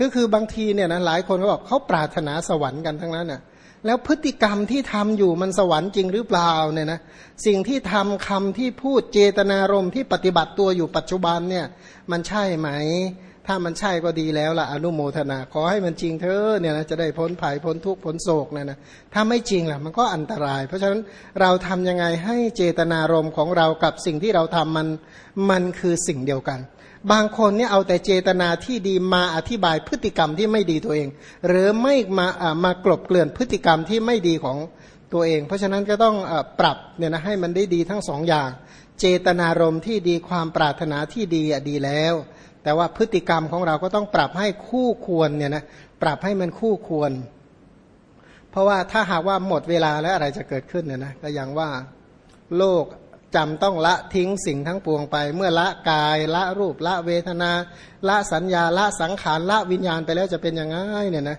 ก็คือบางทีเนี่ยนะหลายคนก็บอกเขาปรารถนาสวรรค์กันทั้งนั้นน่ะแล้วพฤติกรรมที่ทำอยู่มันสวรรค์จริงหรือเปล่าเนี่ยนะสิ่งที่ทำคำที่พูดเจตนารมณ์ที่ปฏิบัติตัวอยู่ปัจจุบันเนี่ยมันใช่ไหม ถ้ามันใช่ก็ดีแล้วล่ะอนุโมทนาขอให้มันจริงเธอเนี่ยนะจะได้พ้นภัยพ้นทุกข์พ้นโศกเนี่ยนะถ้าไม่จริงล่ะมันก็อันตราย เพราะฉะนั้นเราทำยังไงให้เจตนารมณ์ของเรากับสิ่งที่เราทำมันมันคือสิ่งเดียวกัน บางคนเนี่ยเอาแต่เจตนาที่ดีมาอธิบายพฤติกรรมที่ไม่ดีตัวเอง หรือไม่มามากลบเกลื่อนพฤติกรรมที่ไม่ดีของตัวเอง เพราะฉะนั้นก็ต้องปรับเนี่ยนะให้มันได้ดีทั้งสองอย่าง เจตนารมณ์ที่ดีความปรารถนาที่ดีอะดีแล้ว แต่ว่าพฤติกรรมของเราก็ต้องปรับให้คู่ควรเนี่ยนะปรับให้มันคู่ควร เพราะว่าถ้าหากว่าหมดเวลาแล้วอะไรจะเกิดขึ้นเนี่ยนะก็อย่างว่าโลก จำต้องละทิ้งสิ่งทั้งปวงไป เมื่อละกายละรูปละเวทนา ละสัญญาละสังขารละวิญญาณไปแล้วจะเป็นยังไงเนี่ยนะ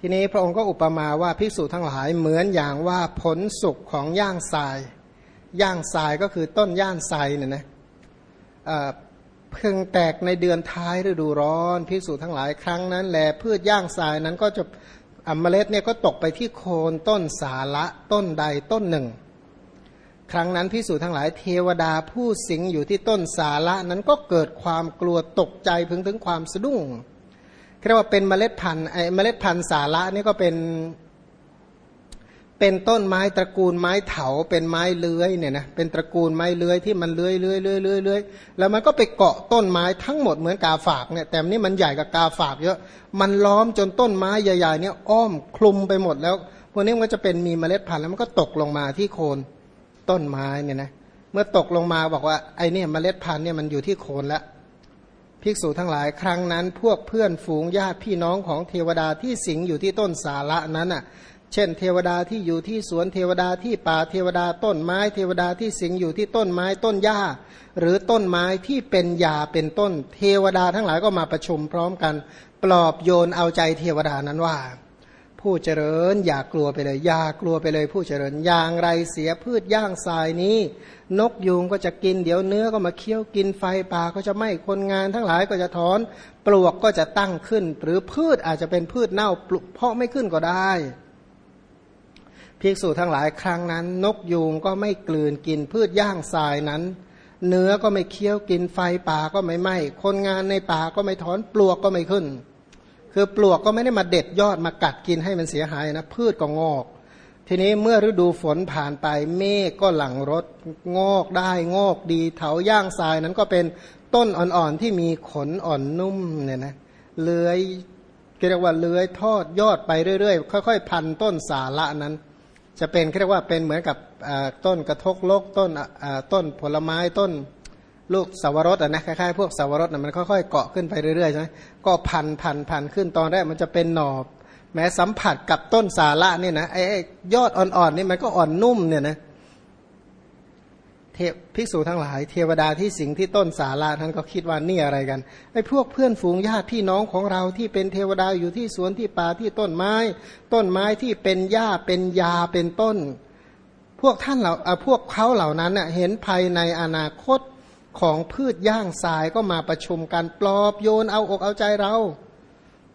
ทีนี้พระองค์ก็อุปมาว่าภิกษุทั้งหลายเหมือนอย่างว่าผลสุกของย่างทราย ย่างทรายก็คือต้นย่างทรายเนี่ยนะเพิ่งแตกในเดือนท้ายฤดูร้อนภิกษุทั้งหลายครั้งนั้นแหละพืชย่างทรายนั้นก็จะเมล็ดเนี่ยก็ตกไปที่โคนต้นสาละต้นใดต้นหนึ่ง ครั้งนั้นพิสูจน์ทั้งหลายเทวดาผู้สิงอยู่ที่ต้นสาระนั้นก็เกิดความกลัวตกใจพึงถึงความสะดุ้งเรียกว่าเป็นเมล็ดพันธุ์ไอเมล็ดพันธุ์สาระนี่ก็เป็น เป็นต้นไม้ตระกูลไม้เถาเป็นไม้เลื้อยเนี่ยนะเป็นตระกูลไม้เลื้อยที่มันเลื้อยเลื้อยเลื้อยเลื้อยเลื้อยแล้วมันก็ไปเกาะต้นไม้ทั้งหมดเหมือนกาฝากเนี่ยแต่นี้มันใหญ่กับกาฝากเยอะมันล้อมจนต้นไม้ใหญ่ๆเนี่ยอ้อมคลุมไปหมดแล้วพวกนี้มันก็จะเป็นมีเมล็ดพันธุ์แล้วมันก็ตกลงมาที่โคน ต้นไม้เนี่ยนะเมื่อตกลงมาบอกว่าไอเนี่ยเมล็ดพันธุ์เนี่ยมันอยู่ที่โคนแล้วภิกษุทั้งหลายครั้งนั้น พวกเพื่อนฝูงญาติพี่น้องของเทวดาที่สิงอยู่ที่ต้นสาระนั้นอะ เช่น เทวดาที่อยู่ที่สวนเทวดาที่ป่าเทวดาต้นไม้ เทวดาที่สิงอยู่ที่ต้นไม้ต้นหญ้า หรือต้นไม้ที่เป็นยาเป็นต้น เทวดาทั้งหลายก็มาประชุมพร้อมกัน ปลอบโยนเอาใจเทวดานั้นว่า ผู้เจริญ อย่ากลัวไปเลย อย่ากลัวไปเลยผู้เจริญ อย่างไรเสียพืชย่างทรายนี้ นกยุงก็จะกินเดี๋ยวเนื้อก็มาเคี้ยวกินไฟป่าก็จะไหม้คนงานทั้งหลายก็จะถอน ปลวกก็จะตั้งขึ้น หรือพืชอาจจะเป็นพืชเน่าปลุกเพาะไม่ขึ้นก็ได้ภิกษุทั้งหลายครั้งนั้น นกยุงก็ไม่กลืนกินพืชย่างทรายนั้น เนื้อก็ไม่เคี้ยวกินไฟป่าก็ไม่ไหม้คนงานในป่าก็ไม่ถอนปลวกก็ไม่ขึ้น คือปลวกก็ไม่ได้มาเด็ดยอดมากัดกินให้มันเสียหายนะพืชก็งอก ทีนี้เมื่อฤดูฝนผ่านไปเมฆก็หลังรถงอกได้งอกดีเถาย่างทรายนั้นก็เป็นต้นอ่อนๆที่มีขนอ่อนนุ่มเนี่ยนะเลื้อยเรียกว่าเลื้อยทอดยอดไปเรื่อยๆ ค่อยๆ พันต้นสาละนั้น จะเป็นเรียกว่าเป็นเหมือนกับต้นกระทกลกต้นต้นผลไม้ต้น ลูกสวรสอะนะคล้ายๆพวกสวรสอะมันค่อยๆเกาะขึ้นไปเรื่อยๆใช่ไหมก็พันพันพันขึ้นตอนแรกมันจะเป็นหนอบ แม้สัมผัสกับต้นสาระเนี่ยนะไอ้ยอดอ่อนๆนี่มันก็อ่อนนุ่มเนี่ยนะเทพภิกษุทั้งหลาย เทวดาที่สิงที่ต้นสาราท่านก็คิดว่านี่อะไรกันไอ้พวกเพื่อนฝูงญาติพี่น้องของเราที่เป็นเทวดาอยู่ที่สวนที่ป่าที่ต้นไม้ ต้นไม้ที่เป็นหญ้าเป็นยาเป็นต้น พวกท่านเหล่าพวกเขาเหล่านั้นเห็นภายในอนาคต ของพืชย่างทรายก็มาประชุมกันปลอบโยนเอาอกเอาใจเรา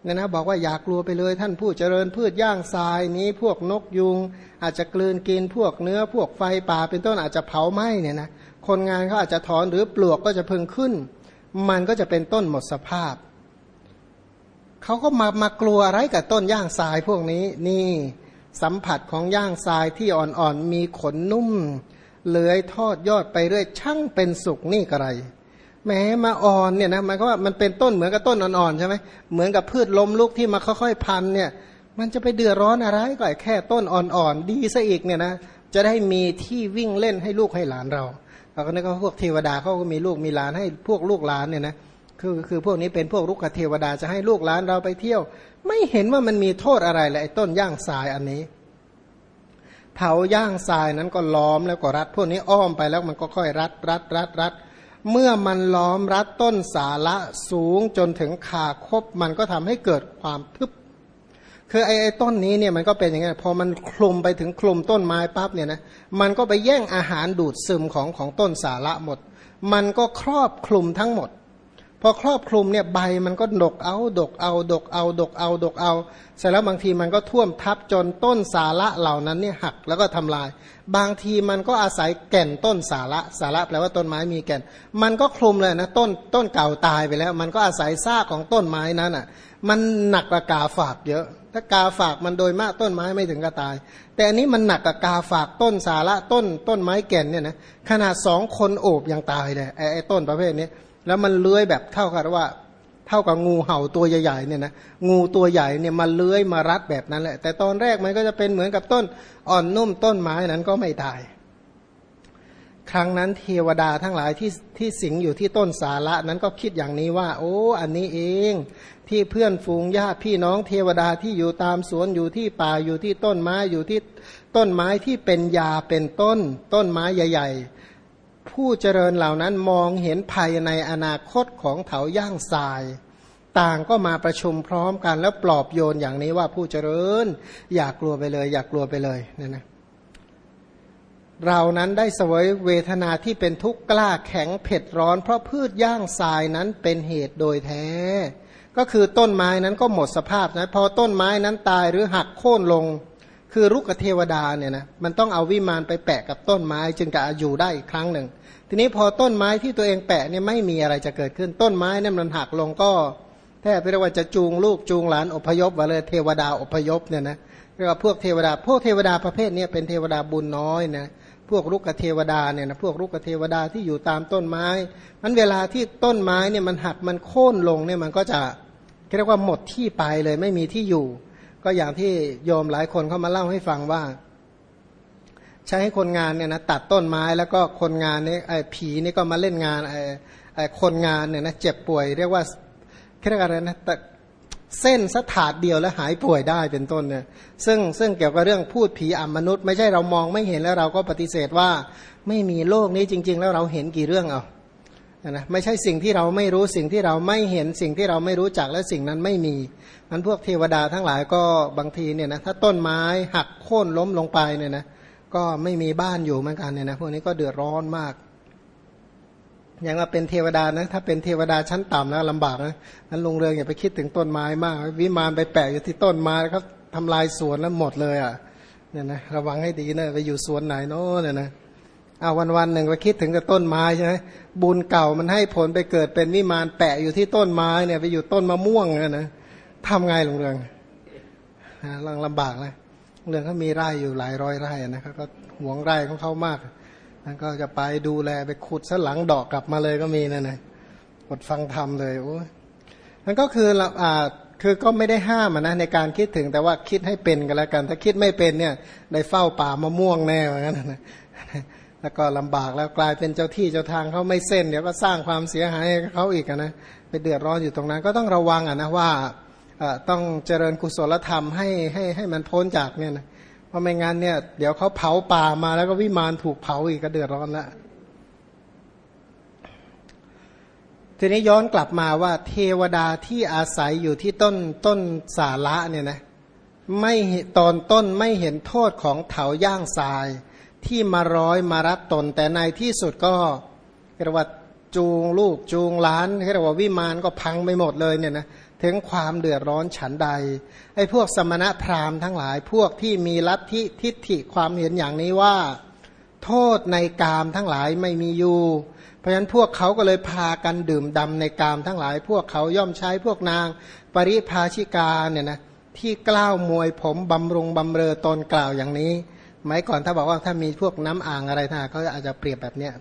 เนี่ยนะบอกว่าอย่ากกลัวไปเลยท่านผู้เจริญพืชย่างทรายนี้พวกนกยุง อาจจะกลืนกินพวกเนื้อพวกไฟป่าเป็นต้นอาจจะเผาไหม้เนี่ยนะคนงานเขาอาจจะถอนหรือปลวกก็จะพึงขึ้น มันก็จะเป็นต้นหมดสภาพเขาก็มามากลัวอะไรกับต้นย่างทรายพวกนี้นี่สัมผัสของย่างทรายที่อ่อนๆมีขนนุ่ม เลื้อยทอดยอดไปเรื่อยช่างเป็นสุขนี่กระไรแม้มาอ่อนเนี่ยนะมันก็ว่ามันเป็นต้นเหมือนกับต้นอ่อนๆใช่ไหมเหมือนกับพืชล้มลุกที่มาค่อยๆพันเนี่ย มันจะไปเดือดร้อนอะไรก็แค่ต้นอ่อนๆดีซะอีกเนี่ยนะจะได้มีที่วิ่งเล่นให้ลูกให้หลานเราเราก็นึกว่าพวกเทวดาเขาก็มีลูกมีหลานให้พวกลูกหลานเนี่ยนะคือคือพวกนี้เป็นพวกลูกเทวดาจะให้ลูกหลานเราไปเที่ยว ไม่เห็นว่ามันมีโทษอะไรเลยไอ้ต้นย่างทรายอันนี้ เถาย่างทรายนั้นก็ล้อมแล้วก็รัด พวกนี้อ้อมไปแล้วมันก็ค่อยรัดรัดรัดรัดเมื่อมันล้อมรัดต้นสาละสูงจนถึงขาคบมันก็ทำให้เกิดความทึบ คือไอ้ต้นนี้เนี่ยมันก็เป็นอย่างนี้ยพอมันคลุมไปถึงคลุมต้นไม้ปั๊บเนี่ยนะมันก็ไปแย่งอาหารดูดซึมของของต้นสาละหมด มันก็ครอบคลุมทั้งหมด พอครอบคลุมเนี่ยใบมันก็ดกเอาดกเอาดกเอาดกเอาดกเอาเสร็จแล้วบางทีมันก็ท่วมทับจนต้นสาระเหล่านั้นเนี่ยหักแล้วก็ทำลาย บางทีมันก็อาศัยแก่นต้นสาระสาระแปลว่าต้นไม้มีแก่น มันก็คลุมเลยนะต้นต้นเก่าตายไปแล้ว มันก็อาศัยซากของต้นไม้นั้นอะ มันหนักกว่ากาฝากเยอะ ถ้ากาฝากมันโดยมากต้นไม้ไม่ถึงกับตาย แต่อันนี้มันหนักกับกาฝากต้นสาระต้นต้นไม้แก่นเนี่ยนะขนาดสองคนโอบยังตายเลยไอไอ้ต้นประเภทนี้ แล้วมันเลื้อยแบบเท่ากับว่า เท่ากับงูเห่าตัวใหญ่ๆเนี่ยนะงูตัวใหญ่เนี่ยมันเลื้อยมารัดแบบนั้นแหละ แต่ตอนแรกมันก็จะเป็นเหมือนกับต้นอ่อนนุ่มต้นไม้นั้นก็ไม่ตาย ครั้งนั้นเทวดาทั้งหลายที่ที่สิงอยู่ที่ต้นสาระนั้นก็คิดอย่างนี้ว่า โอ้ อันนี้เองที่เพื่อนฝูงญาติพี่น้องเทวดาที่อยู่ตามสวนอยู่ที่ป่าอยู่ที่ต้นไม้อยู่ที่ต้นไม้ที่เป็นยาเป็นต้น ต้นไม้ใหญ่ ๆ ผู้เจริญเหล่านั้นมองเห็นภายในอนาคตของเถาย่างทราย ต่างก็มาประชุมพร้อมกันแล้วปลอบโยนอย่างนี้ว่าผู้เจริญ อย่ากลัวไปเลย อย่ากลัวไปเลยเนี่ยนะเรานั้นได้เสวยเวทนาที่เป็นทุกข์กล้าแข็งเผ็ดร้อน เพราะพืชย่างทรายนั้นเป็นเหตุโดยแท้ ก็คือต้นไม้นั้นก็หมดสภาพนะพอต้นไม้นั้นตายหรือหักโค่นลง คือรุกเทวดาเนี่ยนะมันต้องเอาวิมานไปแปะกับต้นไม้ จึงจะอยู่ได้อีกครั้งหนึ่ง ทีนี้พอต้นไม้ที่ตัวเองแปะเนี่ยไม่มีอะไรจะเกิดขึ้นต้นไม้เนี่ยมันหักลงก็แทบเรียกว่าจะจูงลูกจูงหลานอพยพมาเลยเทวดาอพยพเนี่ยนะเรียกว่าพวกเทวดาพวกเทวดาประเภทนี้เป็นเทวดาบุญน้อยนะพวกรุกเทวดาเนี่ยนะพวกรุกเทวดาที่อยู่ตามต้นไม้มันเวลาที่ต้นไม้เนี่ยมันหักมันโค่นลงเนี่ยมันก็จะเรียกว่าหมดที่ไปเลยไม่มีที่อยู่ ก็อย่างที่โยมหลายคนเขามาเล่าให้ฟังว่า ใช้ให้คนงานเนี่ยนะตัดต้นไม้แล้วก็คนงานนี่ไอ้ผีนี่ก็มาเล่นงานไอ้ไอ้คนงานเนี่ยนะเจ็บป่วย เรียกว่าเรียกอะไรนะเส้นสถาดเดียวแล้วหายป่วยได้เป็นต้นเนี่ยซึ่งซึ่งเกี่ยวกับเรื่องพูดผีอมนุษย์ ไม่ใช่เรามองไม่เห็นแล้วเราก็ปฏิเสธว่า ไม่มีโลกนี้จริง ๆ แล้วเราเห็นกี่เรื่องเอา นะไม่ใช่สิ่งที่เราไม่รู้สิ่งที่เราไม่เห็นสิ่งที่เราไม่รู้จักและสิ่งนั้นไม่มีนั้นพวกเทวดาทั้งหลายก็บางทีเนี่ยนะถ้าต้นไม้หักโค่นล้มลงไปเนี่ยนะก็ไม่มีบ้านอยู่เหมือนกันเนี่ยนะพวกนี้ก็เดือดร้อนมาก อย่างว่าเป็นเทวดานะถ้าเป็นเทวดาชั้นต่ำนะลำบากนะนั้นลงเรืองอย่าไปคิดถึงต้นไม้มาก วิมานไปแปะอยู่ที่ต้นไม้แล้วก็ทำลายสวนแล้วหมดเลยอะเนี่ยนะระวังให้ดีนะไปอยู่สวนไหนโน้เนี่ยนะ อาวันวันหนึ่งไปคิดถึงกับต้นไม้ใช่ไหมบุญเก่ามันให้ผลไปเกิดเป็นวิมานแปะอยู่ที่ต้นไม้เนี่ยไปอยู่ต้นมะม่วงเนี่ยนะทำไงลงเรืองลังลำบากนะเรืองเขามีไร่อยู่หลายร้อยไร่นะครับก็หวงไร่ของเขามากนั่นก็จะไปดูแลไปขุดซะหลังดอกกลับมาเลยก็มีนั่นนะกดฟังธรรมเลยโอ้นั่นก็คืออ่าคือก็ไม่ได้ห้ามนะในการคิดถึงแต่ว่าคิดให้เป็นกันแล้วกัน ถ้าคิดไม่เป็นเนี่ย ได้เฝ้าป่ามะม่วงแน่เหมือนกันนะ แล้วก็ลำบากแล้วกลายเป็นเจ้าที่เจ้าทางเขาไม่เส้นเดี๋ยวก็สร้างความเสียหายให้เขาอีกนะไปเดือดร้อนอยู่ตรงนั้น ก็ต้องระวังอะนะว่าต้องเจริญกุศลธรรมให้ให้ให้มันพ้นจากเนี่ยนะเพราะไม่งั้นเนี่ยเดี๋ยวเขาเผาป่ามาแล้วก็วิมานถูกเผาอีกก็เดือดร้อนละทีนี้ย้อนกลับมาว่าเทวดาที่อาศัยอยู่ที่ต้นต้นสาระเนี่ยนะไม่ตอนต้นไม่เห็นโทษของเถาย่างทราย ที่มาร้อยมารับตน แต่ในที่สุดก็เรียกว่าจูงลูกจูงล้านเรียกว่าวิมานก็พังไปหมดเลยเนี่ยนะถึงความเดือดร้อนฉันใดไอ้พวกสมณะพราหมณ์ทั้งหลายพวกที่มีลัทธิทิฏฐิความเห็นอย่างนี้ว่า โทษในกามทั้งหลายไม่มีอยู่ เพราะฉะนั้นพวกเขาก็เลยพากันดื่มดำในกามทั้งหลาย พวกเขาย่อมใช้พวกนางปริภาชิกาเนี่ยนะที่กล้าวมวยผมบำรุงบำเรอตนกล่าวอย่างนี้ หมายก่อนถ้าบอกว่าถ้ามีพวกน้ำอ่างอะไรท่าเขาอาจจะเปรียบแบบเนี้ย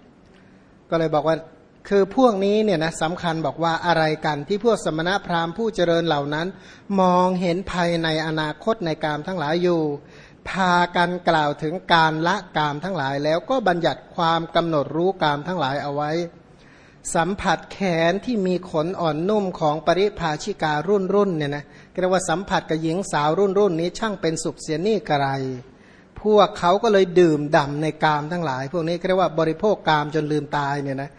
ก็เลยบอกว่าคือพวกนี้เนี่ยนะสำคัญบอกว่าอะไรกันที่พวกสมณะพราหมณ์ผู้เจริญเหล่านั้น มองเห็นภายในอนาคตในกามทั้งหลายอยู่ พากันกล่าวถึงการละกามทั้งหลาย แล้วก็บัญญัติความกำหนดรู้กามทั้งหลายเอาไว้ สัมผัสแขนที่มีขนอ่อนนุ่มของปริภาชิการุ่นรุ่นเนี่ยนะเรียกว่าสัมผัสกับหญิงสาวรุ่นรุ่นนี้ช่างเป็นสุขเสียนี่กระไร พวกเขาก็เลยดื่มด่าในกามทั้งหลาย พวกนี้เรียกว่าบริโภคกามจนลืมตายเนี่ยนะ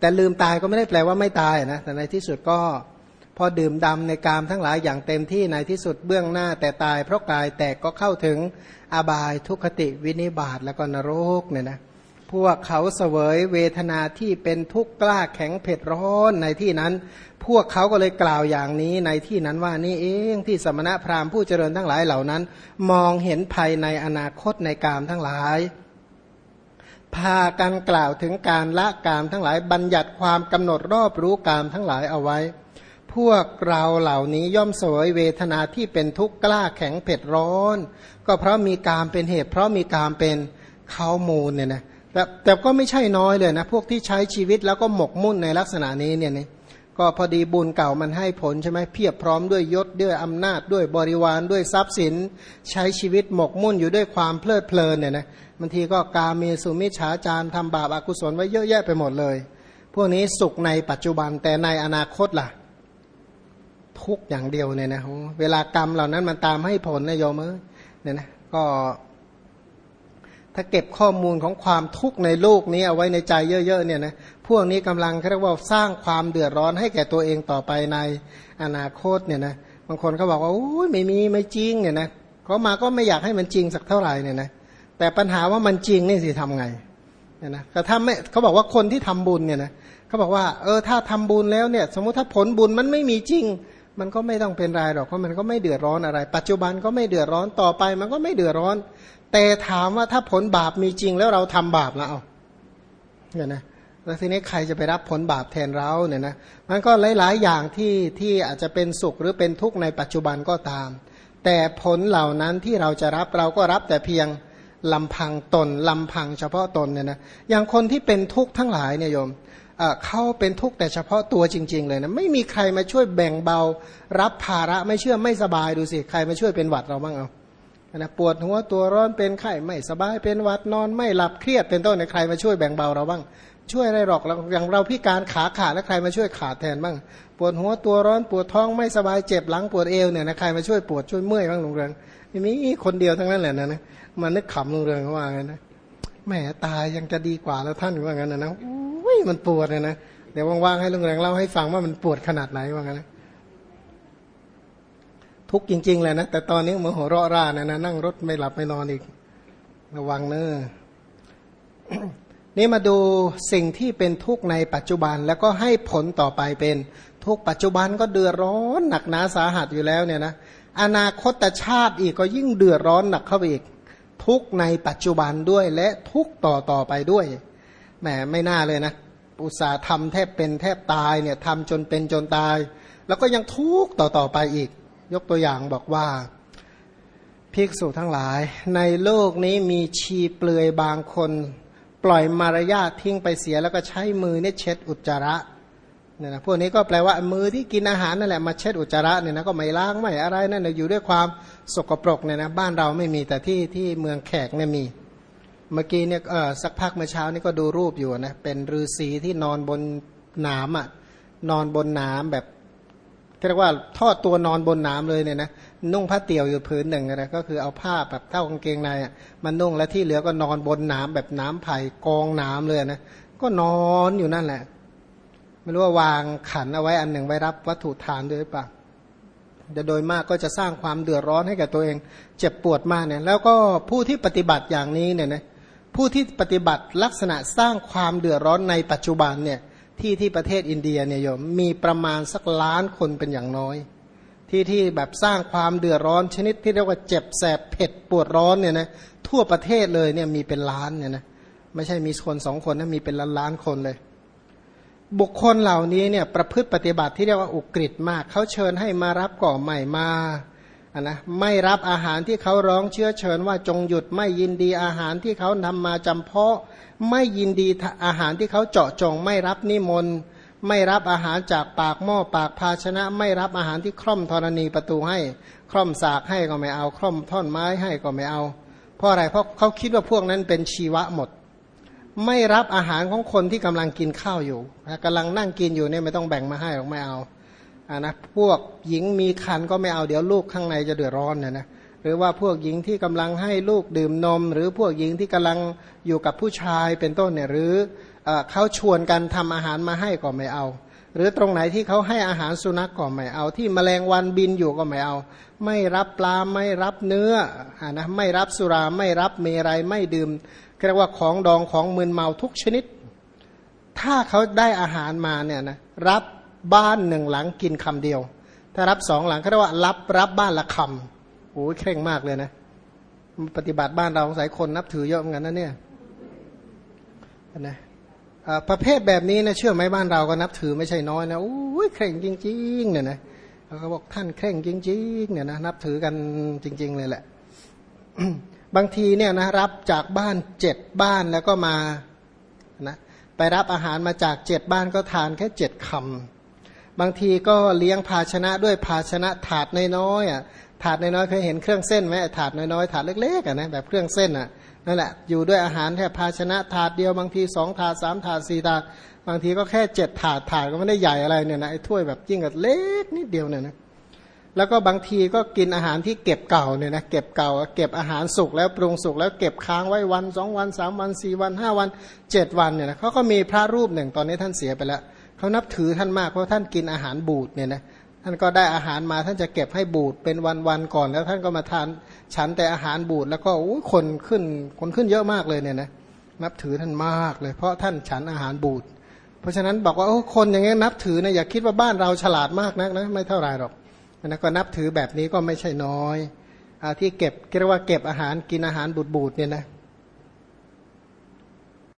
แต่ลืมตายก็ไม่ได้แปลว่าไม่ตายนะแต่ในที่สุดก็พอดื่มดำในกามทั้งหลายอย่างเต็มที่ในที่สุดเบื้องหน้าแต่ตายเพราะกายแตกก็เข้าถึงอบายทุคติวินิบาตแล้วก็นรกเนี่ยนะ พวกเขาเสวยเวทนาที่เป็นทุกข์กล้าแข็งเผ็ดร้อนในที่นั้น พวกเขาก็เลยกล่าวอย่างนี้ในที่นั้นว่านี่เองที่สมณะพราหมณ์ผู้เจริญทั้งหลายเหล่านั้น มองเห็นภัยในอนาคตในกามทั้งหลาย พากันกล่าวถึงการละกามทั้งหลายบัญญัติความกำหนดรอบรู้กามทั้งหลายเอาไว้ พวกเราเหล่านี้ย่อมเสวยเวทนาที่เป็นทุกข์กล้าแข็งเผ็ดร้อน ก็เพราะมีกามเป็นเหตุ เพราะมีกามเป็นเขามูลเนี่ยนะ แต่แต่ก็ไม่ใช่น้อยเลยนะ พวกที่ใช้ชีวิตแล้วก็หมกมุ่นในลักษณะนี้เนี่ยนี่ก็พอดีบุญเก่ามันให้ผลใช่ไหมเพียบพร้อมด้วยยศด้วยอำนาจด้วยบริวารด้วยทรัพย์สิน ใช้ชีวิตหมกมุ่นอยู่ด้วยความเพลิดเพลินเนี่ยนะบางทีก็กาเมสุมิฉาจารทำบาปอากุศลไว้เยอะแยะไปหมดเลย พวกนี้สุขในปัจจุบันแต่ในอนาคตล่ะ ทุกอย่างเดียวเนี่ยนะเวลากรรมเหล่านั้นมันตามให้ผลนะโยมเอ้ยเนี่ยนะก็ ถ้าเก็บข้อมูลของความทุกข์ในโลกนี้เอาไว้ในใจเยอะๆเนี่ยนะพวกนี้กำลังเรียกว่าสร้างความเดือดร้อนให้แก่ตัวเองต่อไปในอนาคตเนี่ยนะบางคนเขาบอกว่าโอ้ยไม่มีไม่จริงเนี่ยนะเขามาก็ไม่อยากให้มันจริงสักเท่าไหร่เนี่ยนะแต่ปัญหาว่ามันจริงนี่สิทำไงเนี่ยนะแต่ถ้าไม่เขาบอกว่าคนที่ทำบุญเนี่ยนะเขาบอกว่าเออถ้าทำบุญแล้วเนี่ย สมมุติถ้าผลบุญมันไม่มีจริง มันก็ไม่ต้องเป็นไรหรอกเพราะมันก็ไม่เดือดร้อนอะไร ปัจจุบันก็ไม่เดือดร้อนต่อไป มันก็ไม่เดือดร้อน แต่ถามว่าถ้าผลบาปมีจริงแล้วเราทำบาปแล้วเอาเนี่ยนะแล้วทีนี้ใครจะไปรับผลบาปแทนเราเนี่ยนะมันก็หลาย ๆ อย่างที่ที่อาจจะเป็นสุขหรือเป็นทุกข์ในปัจจุบันก็ตาม แต่ผลเหล่านั้นที่เราจะรับเราก็รับแต่เพียงลำพังตนลำพังเฉพาะตนเนี่ยนะอย่างคนที่เป็นทุกข์ทั้งหลายเนี่ยโยม เขาเป็นทุกข์แต่เฉพาะตัวจริง ๆ เลยนะไม่มีใครมาช่วยแบ่งเบา รับภาระไม่เชื่อไม่สบายดูสิใครมาช่วยเป็นหวัดเราบ้างเอานะปวดหัวตัวร้อนเป็นไข้ไม่สบายเป็นวัดนอนไม่หลับเครียดเป็นต้นในใครมาช่วยแบ่งเบาเราบ้าง ช่วยอะไรหรอกอย่างเราพิการขาขาดแล้วใครมาช่วยขาดแทนบ้าง ปวดหัวตัวร้อนปวดท้องไม่สบายเจ็บหลังปวดเอวเนี่ยนะใครมาช่วยปวดช่วยเมื่อยบ้างลุงเรืองมีคนเดียวทั้งนั้นแหละนะนะมันนึกขำลุงเรืองเขาว่างั้นนะ แหมตายยังจะดีกว่าแล้วท่านว่างั้นนะนะอุ้ยมันปวดเลยนะเดี๋ยวว่างๆให้ลุงเรืองเล่าให้ฟังว่ามันปวดขนาดไหนว่างั้นนะทุกจริง ๆ เลยนะ แต่ตอนนี้มือหัวเราะร่านะนะนั่งรถไม่หลับไม่นอนอีก ระวังเนอะนี่มาดูสิ่งที่เป็นทุกข์ในปัจจุบันแล้วก็ให้ผลต่อไปเป็น ทุกปัจจุบันก็เดือดร้อนหนักหนาสาหัสอยู่แล้วเนี่ยนะอนาคตชาติอีกก็ยิ่งเดือดร้อนหนักเข้าไปอีก ทุกในปัจจุบันด้วยและทุกต่อต่อไปด้วยแหมไม่น่าเลยนะอุตสาห์ทำแทบเป็นแทบตายเนี่ยทำจนเป็นจนตาย แล้วก็ยังทุกต่อต่อไปอีก ยกตัวอย่างบอกว่าภิกษุทั้งหลาย ในโลกนี้มีชีเปลือยบางคน ปล่อยมารยาททิ้งไปเสียแล้วก็ใช้มือเนี่ยเช็ดอุจจาระ เนี่ยนะพวกนี้ก็แปลว่ามือที่กินอาหารนั่นแหละมาเช็ดอุจจาระเนี่ยนะก็ไม่ล้างไม่อะไรนั่นอยู่ด้วยความสกปรกเนี่ยนะบ้านเราไม่มีแต่ที่ที่เมืองแขกเนี่ยมี เมื่อกี้เนี่ยเออสักพักเมื่อเช้านี่ก็ดูรูปอยู่นะเป็นฤาษีที่นอนบนหนามอะนอนบนหนามแบบเรียกว่าทอดตัวนอนบนน้ำเลยเนี่ยนะนุ่งผ้าเตี่ยวอยู่พื้นหนึ่งนะก็คือเอาผ้าแบบเท่ากางเกงในอะมันนุ่งแล้วที่เหลือก็นอนบนน้ำแบบน้ำไผ่กองน้ำเลยนะก็นอนอยู่นั่นแหละ ไม่รู้ว่าวางขันเอาไว้อันหนึ่งไว้รับวัตถุทานด้วยปะจะโดยมากก็จะสร้างความเดือดร้อนให้กับตัวเอง เจ็บปวดมากเนี่ย แล้วก็ผู้ที่ปฏิบัติอย่างนี้เนี่ยนะผู้ที่ปฏิบัติลักษณะสร้างความเดือดร้อนในปัจจุบันเนี่ยที่ที่ประเทศอินเดียเนี่ยโยมมีประมาณสักล้านคนเป็นอย่างน้อย ที่ที่แบบสร้างความเดือดร้อนชนิดที่เรียกว่าเจ็บแสบเผ็ดปวดร้อนเนี่ยนะทั่วประเทศเลยเนี่ยมีเป็นล้านเนี่ยนะไม่ใช่มีคนสองคนนะมีเป็นล้านล้านคนเลย บุคคลเหล่านี้เนี่ยประพฤติปฏิบัติที่เรียกว่าอุกฤษมาก เขาเชิญให้มารับก่อใหม่มาอะนะไม่รับอาหารที่เขาร้องเชื้อเชิญว่าจงหยุดไม่ยินดีอาหารที่เขานำมาจำเพาะ ไม่ยินดีอาหารที่เขาเจาะจง ไม่รับนิมนต์ไม่รับอาหารจากปากหม้อปากภาชนะ ไม่รับอาหารที่คล่อมธรณีประตูให้คล่อมสากให้ก็ไม่เอาคล่อมท่อนไม้ให้ก็ไม่เอา เพราะอะไรเพราะเขาคิดว่าพวกนั้นเป็นชีวะหมด ไม่รับอาหารของคนที่กำลังกินข้าวอยู่กำลังนั่งกินอยู่เนี่ยไม่ต้องแบ่งมาให้หรอกไม่เอาอ่านะพวกหญิงมีคันก็ไม่เอาเดี๋ยวลูกข้างในจะเดือดร้อนเนี่ยนะหรือว่าพวกหญิงที่กำลังให้ลูกดื่มนม หรือพวกหญิงที่กำลังอยู่กับผู้ชายเป็นต้นเนี่ยหรือเขาชวนกันทำอาหารมาให้ก็ไม่เอา หรือตรงไหนที่เขาให้อาหารสุนัขกก็ไม่เอา ที่แมลงวันบินอยู่ก็ไม่เอา ไม่รับปลาไม่รับเนื้ออนะไม่รับสุราไม่รับเมรัยไม่ดื่มเรียกว่าของดองของมึนเมาทุกชนิด ถ้าเขาได้อาหารมาเนี่ยนะรับบ้านหนึ่งหลังกินคำเดียว ถ้ารับสองหลังเขาเรียกว่ารับรับบ้านละคำโอ้ยเคร่งมากเลยนะ ปฏิบัติบ้านเราสายคนนับถือเยอะเหมือนกันนะเนี่ยนะ ประเภทแบบนี้นะเชื่อไหมบ้านเราก็นับถือไม่ใช่น้อยนะโอ้ยเคร่งจริงๆเนี่ยนะเขาบอกท่านเคร่งจริงๆเนี่ยนะนับถือกันจริง ๆ เลยแหละ บางทีเนี่ยนะรับจากบ้านเจ็ดบ้านแล้วก็มานะไปรับอาหารมาจากเจ็ดบ้านก็ทานแค่เจ็ดคำบางทีก็เลี้ยงภาชนะด้วยภาชนะถาดน้อยๆอะถาดน้อยๆเคยเห็นเครื่องเส้นไหมถาดน้อยๆถาดเล็กๆอะนะแบบเครื่องเส้นอะ นั่นแหละอยู่ด้วยอาหารแค่ภาชนะถาดเดียวบางทีสองถาดสามถาดสี่ถาดบางทีก็แค่เจ็ดถาดถาดก็ไม่ได้ใหญ่อะไรเนี่ยนะไอ้ถ้วยแบบยิ่งกับเล็กนิดเดียวเนี่ยนะแล้วก็บางทีก็กินอาหารที่เก็บเก่าเนี่ยนะเก็บเก่า เก็บอาหารสุกแล้วปรุงสุกแล้วเก็บค้างไว้วันสองวันสามวันสี่วันห้าวันเจ็ดวันเนี่ยนะเขาก็มีพระรูปหนึ่งตอนนี้ท่านเสียไปแล้วเขานับถือท่านมากเพราะท่านกินอาหารบูดเนี่ยนะท่านก็ได้อาหารมาท่านจะเก็บให้บูดเป็นวันๆก่อน แล้วท่านก็มาทานฉันแต่อาหารบูดแล้วก็คนขึ้นคนขึ้นเยอะมากเลยเนี่ยนะนับถือท่านมากเลย เพราะท่านฉันอาหารบูดเพราะฉะนั้นบอกว่าโอ้คนอย่างนี้นับถือนะอย่าคิดว่าบ้านเราฉลาดมากนักนะไม่เท่าไรหรอกนะก็นับถือแบบนี้ก็ไม่ใช่น้อยอที่เก็บเรียกว่าเก็บอาหารกินอาหารบูดๆเนี่ยนะ